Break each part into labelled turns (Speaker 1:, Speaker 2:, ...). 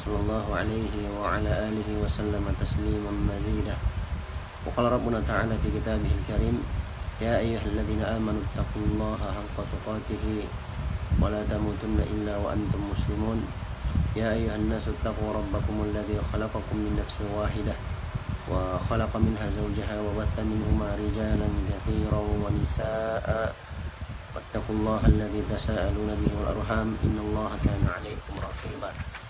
Speaker 1: صلى الله عليه وعلى آله وسلم تسليما مزيدا. وقال ربنا تعالى في كتابه الكريم يا أيها الذين آمنوا اتقوا الله حق تقاته ولا تموتن إلا وأنتم مسلمون. يا أيها الناس اتقوا ربكم الذي خلقكم من نفس واحدة وخلق منها زوجها وبث منهما رجالا كثيرا ونساء. واتقوا الله الذي تساءلون به والأرحام إن الله كان عليكم رقيبا.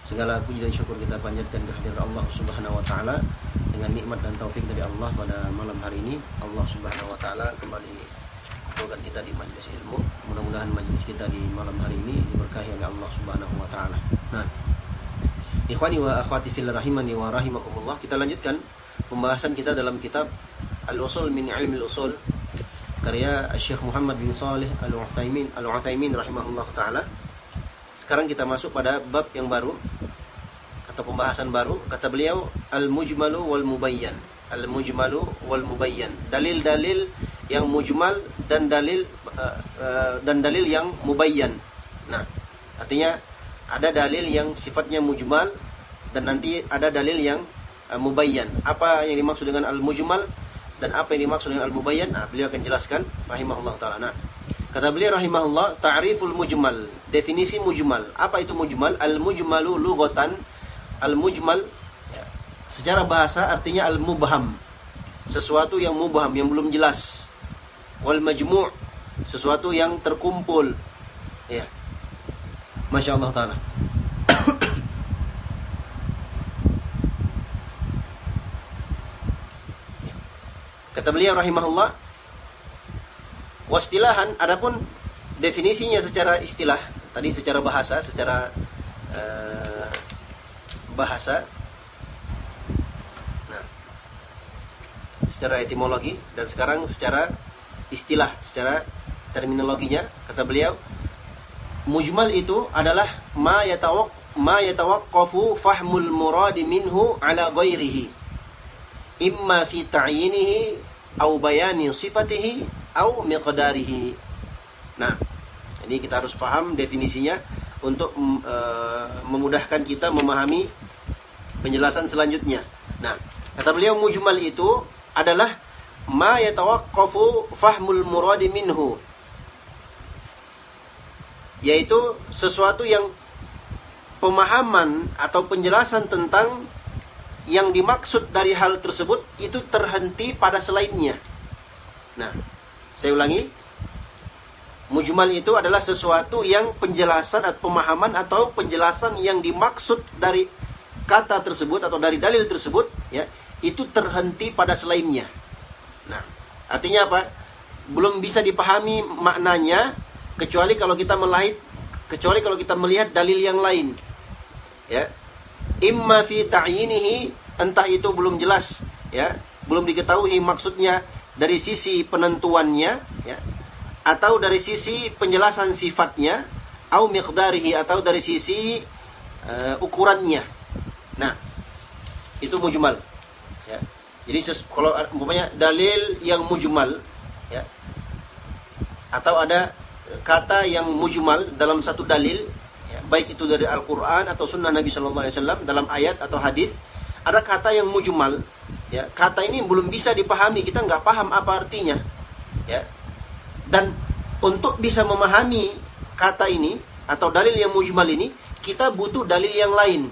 Speaker 1: Segala puji dan syukur kita panjatkan kehadiran Allah Subhanahu wa taala dengan nikmat dan taufik dari Allah pada malam hari ini. Allah Subhanahu wa taala kembali kumpulkan kita di majelis ilmu. Mudah-mudahan majelis kita di malam hari ini diberkahi oleh Allah Subhanahu wa taala. Nah, Ikhwani wa akhwati fil rahimani wa rahimakumullah. Kita lanjutkan pembahasan kita dalam kitab Al-Usul min Ilmi Al-Usul karya Syekh Muhammad bin Saleh Al-Utsaimin Al-Utsaimin rahimahullah taala sekarang kita masuk pada bab yang baru atau pembahasan baru. Kata beliau al-mujmalu wal mubayyan. Al-mujmalu wal mubayyan. Dalil-dalil yang mujmal dan dalil uh, uh, dan dalil yang mubayyan. Nah, artinya ada dalil yang sifatnya mujmal dan nanti ada dalil yang uh, mubayyan. Apa yang dimaksud dengan al-mujmal dan apa yang dimaksud dengan al-mubayyan? Nah, beliau akan jelaskan rahimahullah taala. Nah, Kata beliau rahimahullah, ta'riful mujmal. Definisi mujmal. Apa itu mujmal? Al-mujmalu lughatan. Al-mujmal ya, secara bahasa artinya al-mubham. Sesuatu yang mubham, yang belum jelas. Wal majmu' sesuatu yang terkumpul. Ya. Masya Allah taala. Kata beliau rahimahullah, Wastilahan, adapun definisinya secara istilah, tadi secara bahasa, secara uh, bahasa, nah, secara etimologi dan sekarang secara istilah, secara terminologinya, kata beliau, mujmal itu adalah ma yatawak ma yatawaqqafu fahmul muradi minhu ala ghairihi. Imma fi ta'yinihi au bayani sifatihi au miqdarihi. Nah, ini kita harus paham definisinya untuk e, memudahkan kita memahami penjelasan selanjutnya. Nah, kata beliau mujmal itu adalah ma yatawaqqafu fahmul muradi minhu. Yaitu sesuatu yang pemahaman atau penjelasan tentang yang dimaksud dari hal tersebut itu terhenti pada selainnya. Nah, saya ulangi. Mujmal itu adalah sesuatu yang penjelasan atau pemahaman atau penjelasan yang dimaksud dari kata tersebut atau dari dalil tersebut ya, itu terhenti pada selainnya. Nah, artinya apa? Belum bisa dipahami maknanya kecuali kalau kita melihat kecuali kalau kita melihat dalil yang lain. Ya. Imma fi ta'yinihi entah itu belum jelas ya, belum diketahui maksudnya dari sisi penentuannya ya atau dari sisi penjelasan sifatnya au miqdarihi atau dari sisi uh, ukurannya. Nah, itu mujmal. Ya. Jadi kalau umpamanya dalil yang mujmal ya atau ada kata yang mujmal dalam satu dalil ya, baik itu dari Al-Qur'an atau sunnah Nabi sallallahu alaihi wasallam dalam ayat atau hadis ada kata yang mujmal ya kata ini belum bisa dipahami. Kita nggak paham apa artinya ya. Dan untuk bisa memahami kata ini atau dalil yang mujmal ini kita butuh dalil yang lain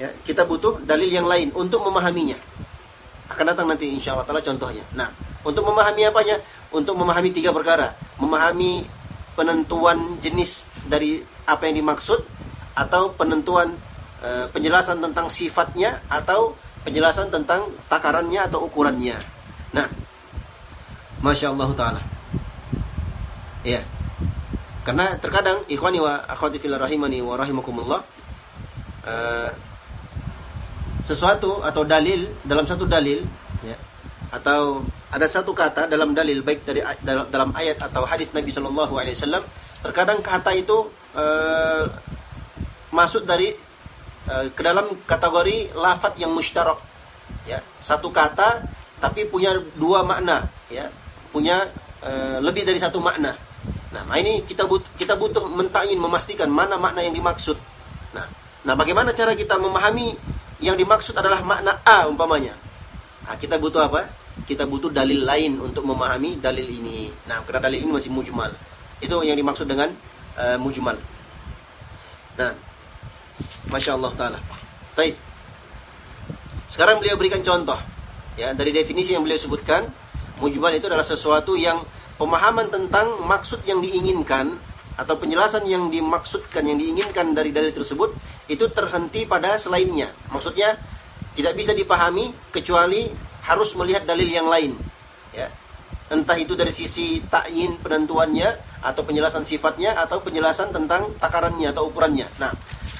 Speaker 1: ya. Kita butuh dalil yang lain untuk memahaminya. Akan datang nanti insya Allah contohnya. Nah untuk memahami apanya? Untuk memahami tiga perkara. Memahami penentuan jenis dari apa yang dimaksud atau penentuan e, penjelasan tentang sifatnya atau penjelasan tentang takarannya atau ukurannya. Nah, masya Allah taala. Ya, karena terkadang ikhwani wa akhwati fil rahimani wa rahimakumullah e, sesuatu atau dalil dalam satu dalil ya, atau ada satu kata dalam dalil baik dari dalam ayat atau hadis Nabi Shallallahu Alaihi Wasallam terkadang kata itu e, masuk dari ke dalam kategori lafat yang mustarak ya satu kata tapi punya dua makna ya punya e, lebih dari satu makna nah ini kita butuh kita butuh mentakin memastikan mana makna yang dimaksud nah nah bagaimana cara kita memahami yang dimaksud adalah makna A umpamanya nah, kita butuh apa kita butuh dalil lain untuk memahami dalil ini. Nah, karena dalil ini masih mujmal. Itu yang dimaksud dengan uh, mujmal. Nah, masya Allah taala. Taib. Sekarang beliau berikan contoh. Ya, dari definisi yang beliau sebutkan, mujmal itu adalah sesuatu yang pemahaman tentang maksud yang diinginkan atau penjelasan yang dimaksudkan yang diinginkan dari dalil tersebut itu terhenti pada selainnya. Maksudnya tidak bisa dipahami kecuali harus melihat dalil yang lain. Ya. Entah itu dari sisi takyin penentuannya atau penjelasan sifatnya atau penjelasan tentang takarannya atau ukurannya. Nah,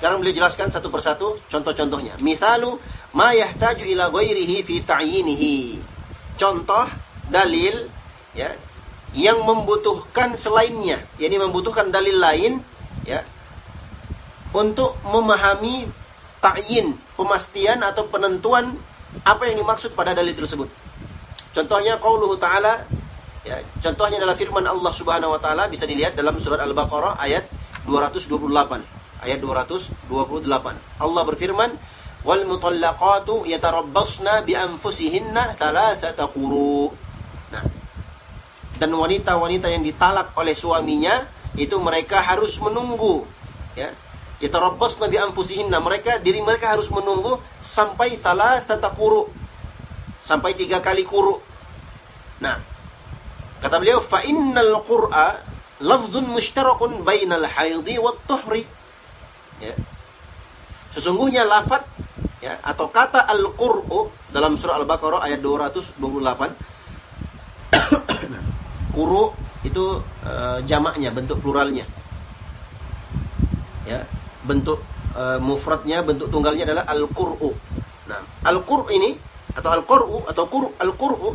Speaker 1: sekarang beliau jelaskan satu persatu contoh-contohnya. Misalu ma yahtaju ila ghairihi fi ta'yinihi. Contoh dalil ya yang membutuhkan selainnya, yakni membutuhkan dalil lain ya untuk memahami ta'yin, pemastian atau penentuan apa yang dimaksud pada dalil tersebut. Contohnya qauluhu ta'ala ya, contohnya adalah firman Allah Subhanahu wa taala bisa dilihat dalam surat Al-Baqarah ayat 228. Ayat 228. Allah berfirman, "Wal mutallaqatu yatarabbasna bi anfusihinna thalathata quru." Nah, dan wanita-wanita yang ditalak oleh suaminya itu mereka harus menunggu ya Yatarabbas nabi anfusihinna. Mereka, diri mereka harus menunggu sampai salah tata kuru. Sampai tiga kali kuru. Nah, kata beliau, fa innal qur'a lafzun mushtarakun bainal haidhi wa tuhri. Ya. Sesungguhnya lafat ya, atau kata al-qur'u dalam surah Al-Baqarah ayat 228 Kuru itu uh, jamaknya, bentuk pluralnya. Ya, bentuk uh, mufradnya, bentuk tunggalnya adalah al-qur'u. Nah, al-qur' ini atau al-qur'u atau qur' al-qur'u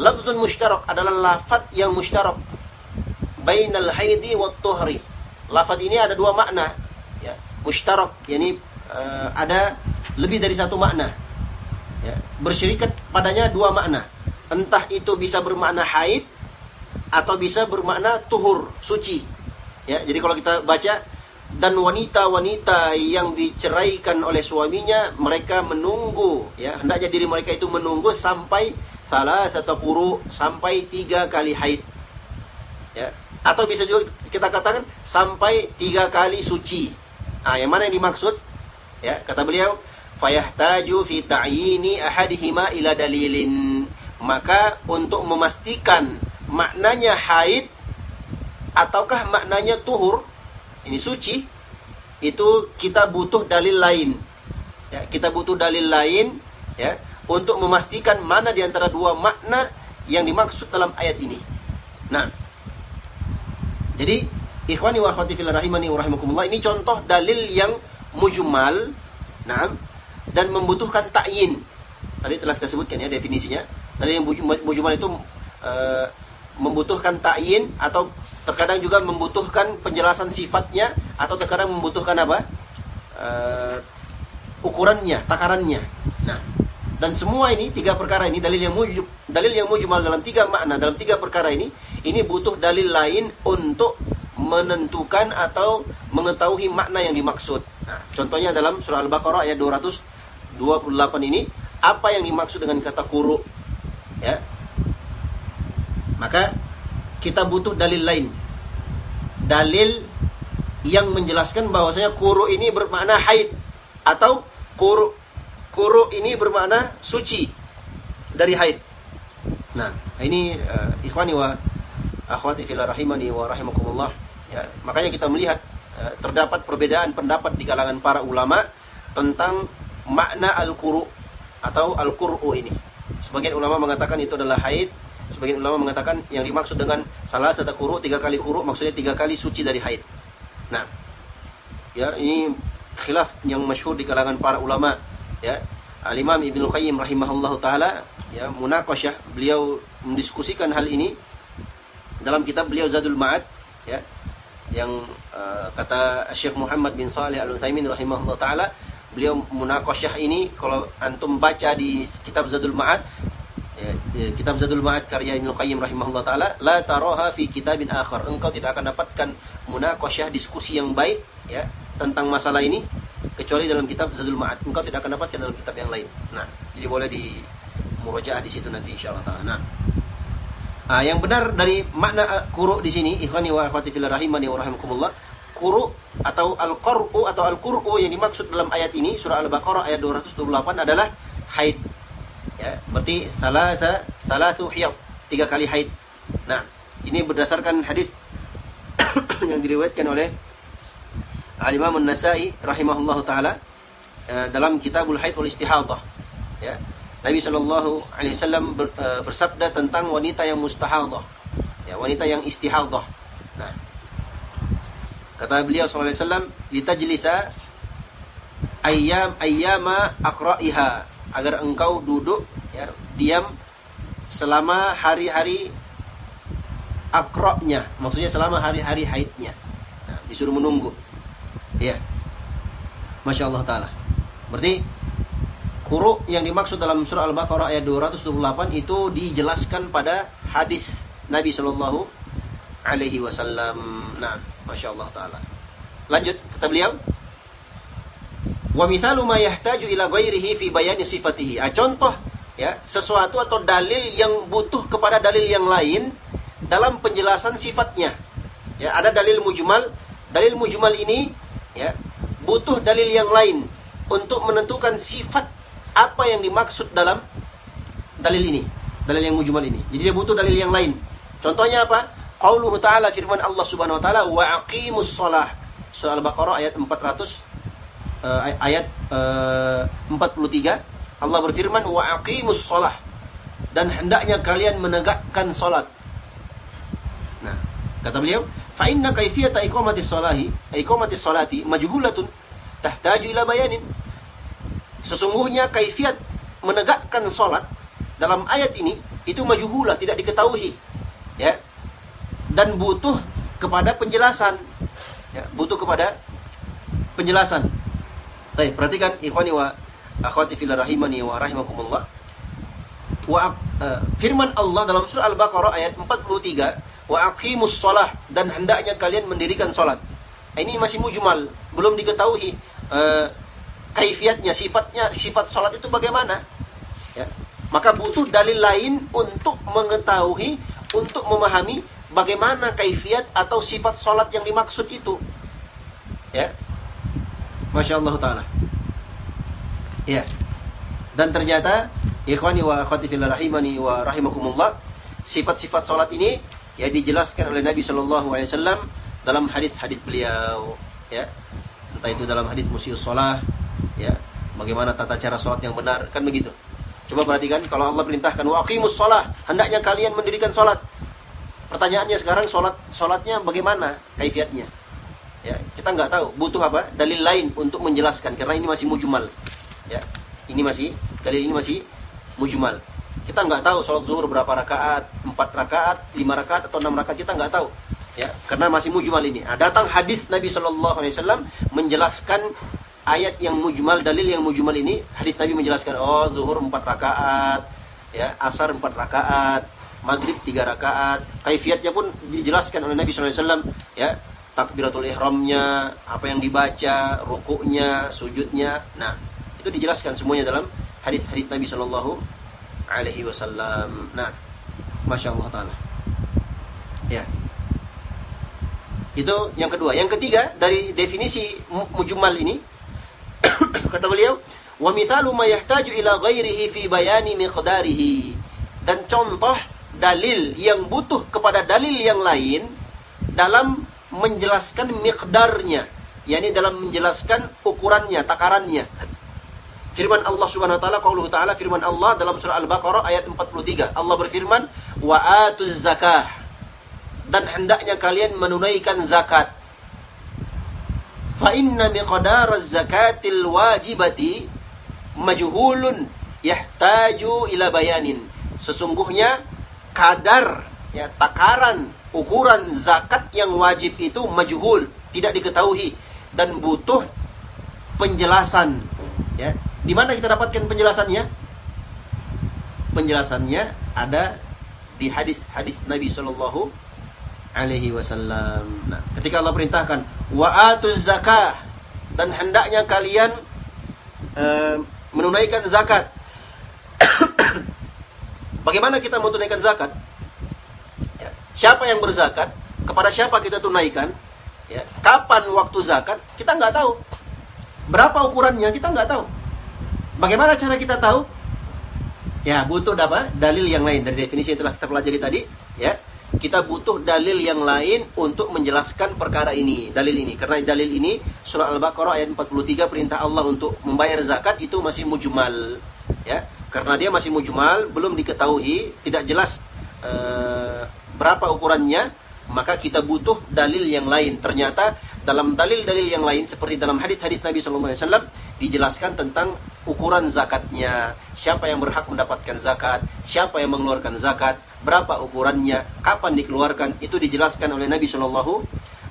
Speaker 1: lafzun mushtarak adalah lafaz yang mushtarak bainal haidi wa tuhri. Lafaz ini ada dua makna, Mushtarak, yakni uh, ada lebih dari satu makna. Ya, bersyirikat padanya dua makna. Entah itu bisa bermakna haid atau bisa bermakna tuhur, suci. Ya, jadi kalau kita baca dan wanita-wanita yang diceraikan oleh suaminya mereka menunggu ya hendaknya diri mereka itu menunggu sampai salah satu kuru sampai tiga kali haid ya atau bisa juga kita katakan sampai tiga kali suci ah yang mana yang dimaksud ya kata beliau fayahtaju fi ta'yini ahadihima ila dalilin maka untuk memastikan maknanya haid ataukah maknanya tuhur ini suci, itu kita butuh dalil lain. Ya, kita butuh dalil lain ya untuk memastikan mana di antara dua makna yang dimaksud dalam ayat ini. Nah, jadi ikhwani wa akhwati fil rahimani wa rahimakumullah ini contoh dalil yang mujmal, nah, dan membutuhkan takyin. Tadi telah kita sebutkan ya definisinya. Dalil yang mujmal itu uh, membutuhkan takyin atau terkadang juga membutuhkan penjelasan sifatnya atau terkadang membutuhkan apa? Uh, ukurannya, takarannya. Nah, dan semua ini tiga perkara ini dalil yang mujub, dalil yang mujmal dalam tiga makna dalam tiga perkara ini ini butuh dalil lain untuk menentukan atau mengetahui makna yang dimaksud. Nah, contohnya dalam surah Al-Baqarah ayat 228 ini apa yang dimaksud dengan kata kuru? Ya, maka kita butuh dalil lain. Dalil yang menjelaskan bahwasanya kuru ini bermakna haid atau kuru kuru ini bermakna suci dari haid. Nah, ini uh, ikhwani wa akhwati fillah rahimani wa rahimakumullah, ya, makanya kita melihat uh, terdapat perbedaan pendapat di kalangan para ulama tentang makna al-quru atau al-qur'u ini. Sebagian ulama mengatakan itu adalah haid, sebagian ulama mengatakan yang dimaksud dengan salah satu quru tiga kali quru maksudnya tiga kali suci dari haid. Nah, ya ini khilaf yang masyhur di kalangan para ulama ya Al-Imam Ibnu Qayyim rahimahullahu taala ya munaqasyah beliau mendiskusikan hal ini dalam kitab beliau Zadul Ma'ad ya yang uh, kata Syekh Muhammad bin Saleh Al-Utsaimin rahimahullah taala beliau munaqasyah ini kalau antum baca di kitab Zadul Ma'ad ya, kitab Zadul Ma'ad karya Ibnu Qayyim rahimahullah taala la taraha fi kitabin akhar. Engkau tidak akan dapatkan munaqasyah diskusi yang baik ya tentang masalah ini kecuali dalam kitab Zadul Ma'ad. Engkau tidak akan dapatkan dalam kitab yang lain. Nah jadi boleh di murojaah di situ nanti insyaallah taala. Nah Ah, yang benar dari makna kuru di sini, ikhwani wa akhwati fillah rahimani wa rahimakumullah, kuru atau al-qur'u atau al-qur'u yang dimaksud dalam ayat ini surah Al-Baqarah ayat 228 adalah haid. Ya, berarti salasa salatu hiyad, tiga kali haid. Nah, ini berdasarkan hadis yang diriwayatkan oleh Al-Imam An-Nasa'i rahimahullahu taala eh, dalam Kitabul Haid wal Istihadah. Ya, Nabi Shallallahu Alaihi Wasallam eh, bersabda tentang wanita yang mustahadah, ya wanita yang istihadah. Nah, kata beliau Shallallahu Alaihi Wasallam, litajlisa ayam ayama akraiha agar engkau duduk ya, diam selama hari-hari akroknya, maksudnya selama hari-hari haidnya. Nah, disuruh menunggu. Ya, masya Allah taala. Berarti Huruf yang dimaksud dalam surah Al-Baqarah ayat 228 itu dijelaskan pada hadis Nabi Shallallahu alaihi wasallam. Nah, Masya Allah taala. Lanjut kata beliau. Wa mithalu ma yahtaju ila ghairihi fi bayani sifatihi. Ah, contoh ya, sesuatu atau dalil yang butuh kepada dalil yang lain dalam penjelasan sifatnya. Ya, ada dalil mujmal, dalil mujmal ini ya, butuh dalil yang lain untuk menentukan sifat apa yang dimaksud dalam dalil ini, dalil yang mujmal ini. Jadi dia butuh dalil yang lain. Contohnya apa? Qauluhu ta'ala firman Allah Subhanahu wa taala wa aqimus shalah. Surah Al-Baqarah ayat 400 uh, eh, ayat eh, uh, 43 Allah berfirman wa aqimus shalah dan hendaknya kalian menegakkan salat. Nah, kata beliau, fa inna kaifiyata iqamati shalahi, iqamati salati majhulatun tahtaju ila bayanin. Sesungguhnya kaifiat menegakkan sholat dalam ayat ini itu majuhulah, tidak diketahui. Ya. Dan butuh kepada penjelasan. Ya, butuh kepada penjelasan. Baik, perhatikan ikhwani wa akhwati fillah rahimani wa rahimakumullah. Wa uh, firman Allah dalam surah Al-Baqarah ayat 43, wa aqimus shalah dan hendaknya kalian mendirikan salat. Ini masih mujmal, belum diketahui uh, kaifiatnya, sifatnya, sifat sholat itu bagaimana. Ya. Maka butuh dalil lain untuk mengetahui, untuk memahami bagaimana kaifiat atau sifat sholat yang dimaksud itu. Ya. Masya Allah Ta'ala. Ya. Dan ternyata, ikhwani wa akhwati rahimani wa rahimakumullah, sifat-sifat sholat ini ya dijelaskan oleh Nabi Shallallahu Alaihi Wasallam dalam hadis-hadis beliau. Ya. Entah itu dalam hadis musius sholat, bagaimana tata cara sholat yang benar? Kan begitu. Coba perhatikan kalau Allah perintahkan wa aqimus sholat hendaknya kalian mendirikan sholat. Pertanyaannya sekarang sholat sholatnya bagaimana? Kaifiatnya. Ya kita nggak tahu. Butuh apa? Dalil lain untuk menjelaskan karena ini masih mujmal. Ya ini masih dalil ini masih mujmal. Kita nggak tahu sholat zuhur berapa rakaat empat rakaat lima rakaat atau enam rakaat kita nggak tahu. Ya karena masih mujmal ini. Nah, datang hadis Nabi Shallallahu Alaihi Wasallam menjelaskan ayat yang mujmal, dalil yang mujmal ini, hadis Nabi menjelaskan, oh zuhur empat rakaat, ya asar empat rakaat, maghrib tiga rakaat, kaifiatnya pun dijelaskan oleh Nabi SAW, ya takbiratul ihramnya, apa yang dibaca, rukuknya, sujudnya, nah itu dijelaskan semuanya dalam hadis-hadis Nabi Shallallahu Alaihi Wasallam. Nah, masya Allah taala. Ya. Itu yang kedua. Yang ketiga dari definisi mujmal ini Kata beliau, "Wa mithalu ma yahtaju ila ghairihi fi bayani miqdarihi." Dan contoh dalil yang butuh kepada dalil yang lain dalam menjelaskan miqdarnya, yakni dalam menjelaskan ukurannya, takarannya. Firman Allah Subhanahu wa taala qauluhu taala firman Allah dalam surah Al-Baqarah ayat 43. Allah berfirman, "Wa atuz zakah." Dan hendaknya kalian menunaikan zakat. Fa inna miqdar zakatil wajibati majhulun yahtaju ila bayanin. Sesungguhnya kadar ya takaran ukuran zakat yang wajib itu majhul, tidak diketahui dan butuh penjelasan ya di mana kita dapatkan penjelasannya? Penjelasannya ada di hadis-hadis Nabi Shallallahu Alaihi Wasallam. Nah, ketika Allah perintahkan wa atuz zakah dan hendaknya kalian uh, menunaikan zakat. Bagaimana kita mau zakat? Ya. Siapa yang berzakat? Kepada siapa kita tunaikan? Ya. Kapan waktu zakat? Kita nggak tahu. Berapa ukurannya? Kita nggak tahu. Bagaimana cara kita tahu? Ya, butuh apa? Dalil yang lain dari definisi yang telah kita pelajari tadi, ya. Kita butuh dalil yang lain untuk menjelaskan perkara ini, dalil ini. Karena dalil ini surah Al-Baqarah ayat 43 perintah Allah untuk membayar zakat itu masih mujmal, ya. Karena dia masih mujmal, belum diketahui, tidak jelas uh, berapa ukurannya, maka kita butuh dalil yang lain. Ternyata dalam dalil-dalil yang lain seperti dalam hadis-hadis Nabi SAW dijelaskan tentang ukuran zakatnya, siapa yang berhak mendapatkan zakat, siapa yang mengeluarkan zakat, berapa ukurannya, kapan dikeluarkan, itu dijelaskan oleh Nabi Shallallahu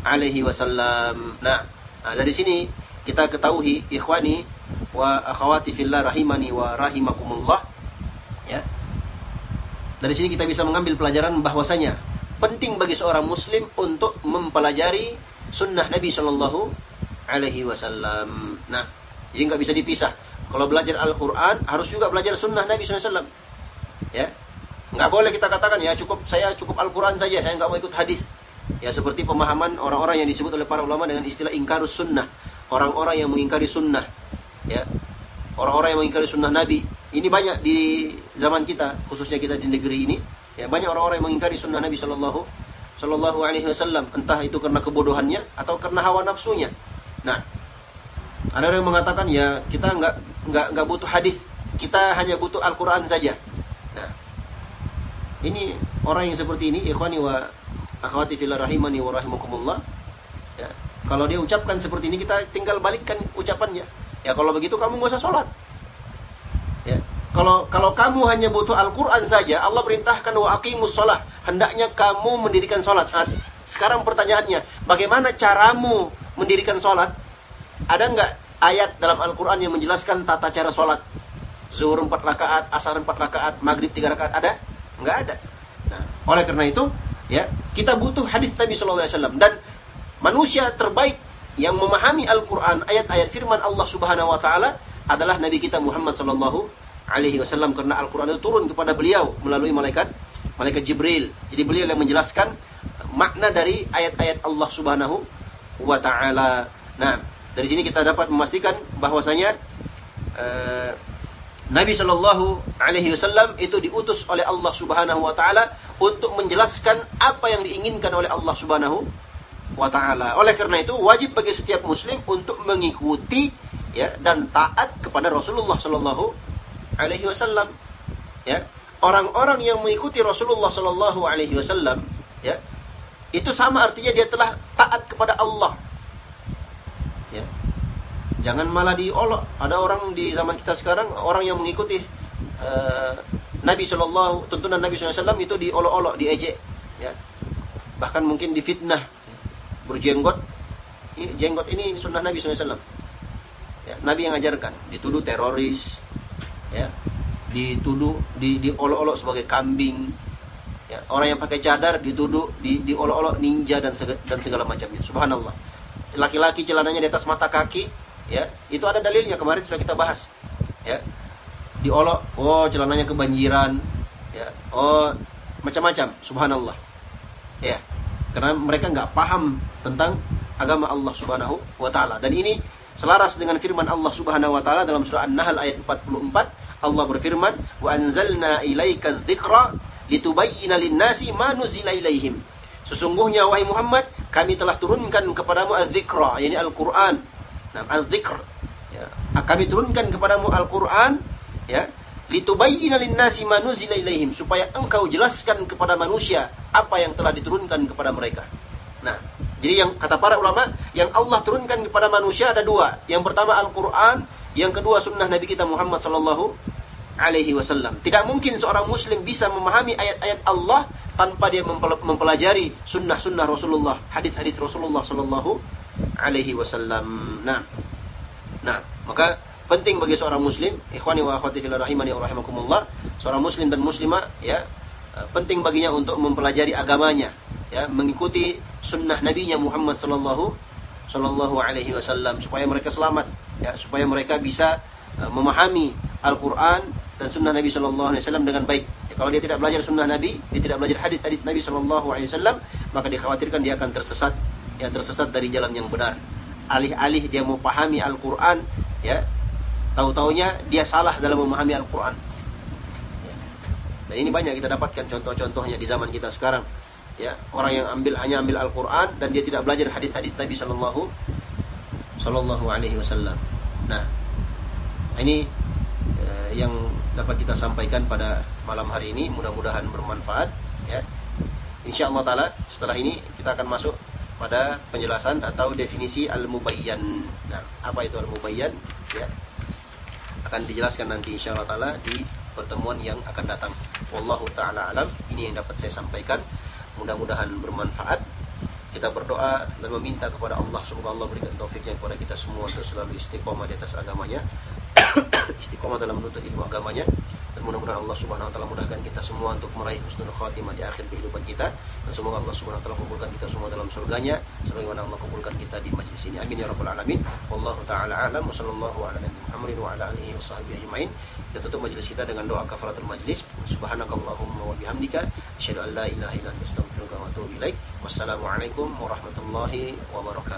Speaker 1: Alaihi Wasallam. Nah, nah, dari sini kita ketahui ikhwani wa akhwati fillah rahimani wa rahimakumullah ya. Dari sini kita bisa mengambil pelajaran bahwasanya penting bagi seorang muslim untuk mempelajari sunnah Nabi Shallallahu Alaihi Wasallam. Nah, jadi nggak bisa dipisah. Kalau belajar Al-Quran harus juga belajar sunnah Nabi SAW. Ya, nggak boleh kita katakan ya cukup saya cukup Al-Quran saja, saya nggak mau ikut hadis. Ya seperti pemahaman orang-orang yang disebut oleh para ulama dengan istilah ingkarus sunnah. Orang-orang yang mengingkari sunnah. Ya, orang-orang yang mengingkari sunnah Nabi. Ini banyak di zaman kita, khususnya kita di negeri ini. Ya, banyak orang-orang yang mengingkari sunnah Nabi Shallallahu Shallallahu Alaihi Wasallam. Entah itu karena kebodohannya atau karena hawa nafsunya. Nah, ada orang yang mengatakan ya kita nggak nggak nggak butuh hadis, kita hanya butuh Al-Quran saja. Ini orang yang seperti ini, ikhwani wa akhwati fillah rahimani wa rahimakumullah. Ya, kalau dia ucapkan seperti ini kita tinggal balikkan ucapannya. Ya kalau begitu kamu nggak usah sholat. Ya, kalau kalau kamu hanya butuh Al-Quran saja, Allah perintahkan wa aqimus sholat. Hendaknya kamu mendirikan sholat. Nah, sekarang pertanyaannya, bagaimana caramu mendirikan sholat? Ada nggak ayat dalam Al-Quran yang menjelaskan tata cara sholat? Zuhur 4 rakaat, asar 4 rakaat, maghrib 3 rakaat. Ada? Nggak ada. Nah, oleh karena itu, ya kita butuh hadis Nabi SAW. Dan manusia terbaik yang memahami Al-Quran, ayat-ayat firman Allah Subhanahu Wa Taala adalah Nabi kita Muhammad Sallallahu Alaihi Wasallam karena Al-Quran itu turun kepada beliau melalui malaikat malaikat Jibril. Jadi beliau yang menjelaskan makna dari ayat-ayat Allah Subhanahu wa taala. Nah, dari sini kita dapat memastikan bahwasanya uh, Nabi Shallallahu Alaihi Wasallam itu diutus oleh Allah Subhanahu Wa Taala untuk menjelaskan apa yang diinginkan oleh Allah Subhanahu Wa Taala. Oleh karena itu wajib bagi setiap Muslim untuk mengikuti ya dan taat kepada Rasulullah Shallallahu Alaihi Wasallam. Ya, orang-orang yang mengikuti Rasulullah Shallallahu Alaihi Wasallam, ya, itu sama artinya dia telah taat kepada Allah. Jangan malah diolok. Ada orang di zaman kita sekarang orang yang mengikuti uh, Nabi Shallallahu tuntunan Nabi SAW itu diolok-olok, diejek, ya. Bahkan mungkin difitnah, berjenggot. Ini jenggot ini sunnah Nabi SAW. Ya, Nabi yang ajarkan, dituduh teroris, ya, dituduh di diolok-olok sebagai kambing, ya, orang yang pakai cadar dituduh di diolok-olok ninja dan segala, dan segala macamnya. Subhanallah laki-laki celananya di atas mata kaki, ya, itu ada dalilnya kemarin sudah kita bahas. Ya. Diolok, oh celananya kebanjiran, ya. Oh, macam-macam, subhanallah. Ya. Karena mereka nggak paham tentang agama Allah Subhanahu wa taala. Dan ini selaras dengan firman Allah Subhanahu wa taala dalam surah An-Nahl ayat 44. Allah berfirman, "Wa anzalna ilaika dzikra litubayyana lin-nasi ma nuzila ilaihim. Sesungguhnya wahai Muhammad, kami telah turunkan kepadamu az-dzikra, yakni Al-Qur'an. Nah, az-dzikr. Ya. Kami turunkan kepadamu Al-Qur'an, ya, litubayyana lin-nasi ma nuzila ilaihim, supaya engkau jelaskan kepada manusia apa yang telah diturunkan kepada mereka. Nah, jadi yang kata para ulama, yang Allah turunkan kepada manusia ada dua. Yang pertama Al-Qur'an, yang kedua sunnah Nabi kita Muhammad sallallahu alaihi wasallam. Tidak mungkin seorang muslim bisa memahami ayat-ayat Allah tanpa dia mempelajari sunnah-sunnah Rasulullah, hadis-hadis Rasulullah sallallahu alaihi wasallam. Nah. Nah, maka penting bagi seorang muslim, ikhwani wa akhwati fillah rahimani wa rahimakumullah, seorang muslim dan muslimah ya, eh, penting baginya untuk mempelajari agamanya, ya, mengikuti sunnah nabinya Muhammad sallallahu sallallahu alaihi wasallam supaya mereka selamat, ya, supaya mereka bisa uh, memahami Al-Qur'an dan sunnah Nabi Shallallahu Alaihi Wasallam dengan baik. Ya, kalau dia tidak belajar sunnah Nabi, dia tidak belajar hadis-hadis Nabi Shallallahu Alaihi Wasallam, maka dikhawatirkan dia akan tersesat, ya tersesat dari jalan yang benar. Alih-alih dia mau pahami Al-Quran, ya tahu-taunya dia salah dalam memahami Al-Quran. Dan ini banyak kita dapatkan contoh-contohnya di zaman kita sekarang. Ya, orang yang ambil hanya ambil Al-Quran dan dia tidak belajar hadis-hadis Nabi Shallallahu Shallallahu Alaihi Wasallam. Nah, ini eh, yang dapat kita sampaikan pada malam hari ini mudah-mudahan bermanfaat ya insyaallah taala setelah ini kita akan masuk pada penjelasan atau definisi al-mubayyan. Nah apa itu al-mubayyan? Ya. Akan dijelaskan nanti insyaallah taala di pertemuan yang akan datang. Wallahu taala alam. Ini yang dapat saya sampaikan. Mudah-mudahan bermanfaat. Kita berdoa dan meminta kepada Allah. Semoga Allah berikan taufiknya kepada kita semua untuk selalu istiqomah di atas agamanya. Istiqomah dalam menuntut ilmu agamanya dan mudah-mudahan Allah Subhanahu wa taala mudahkan kita semua untuk meraih husnul khatimah di akhir kehidupan kita. Dan semoga Allah Subhanahu wa taala kumpulkan kita semua dalam surganya sebagaimana Allah kumpulkan kita di majlis ini. Amin ya rabbal alamin. Wallahu taala alam. Wa sallallahu ala nabi Muhammadin wa ala alihi wa sahbihi ajmain. Kita tutup majlis kita dengan doa kafaratul majlis. Subhanakallahumma wa bihamdika asyhadu an la ilaha illa anta astaghfiruka wa atubu ilaik. Wassalamu alaikum warahmatullahi wabarakatuh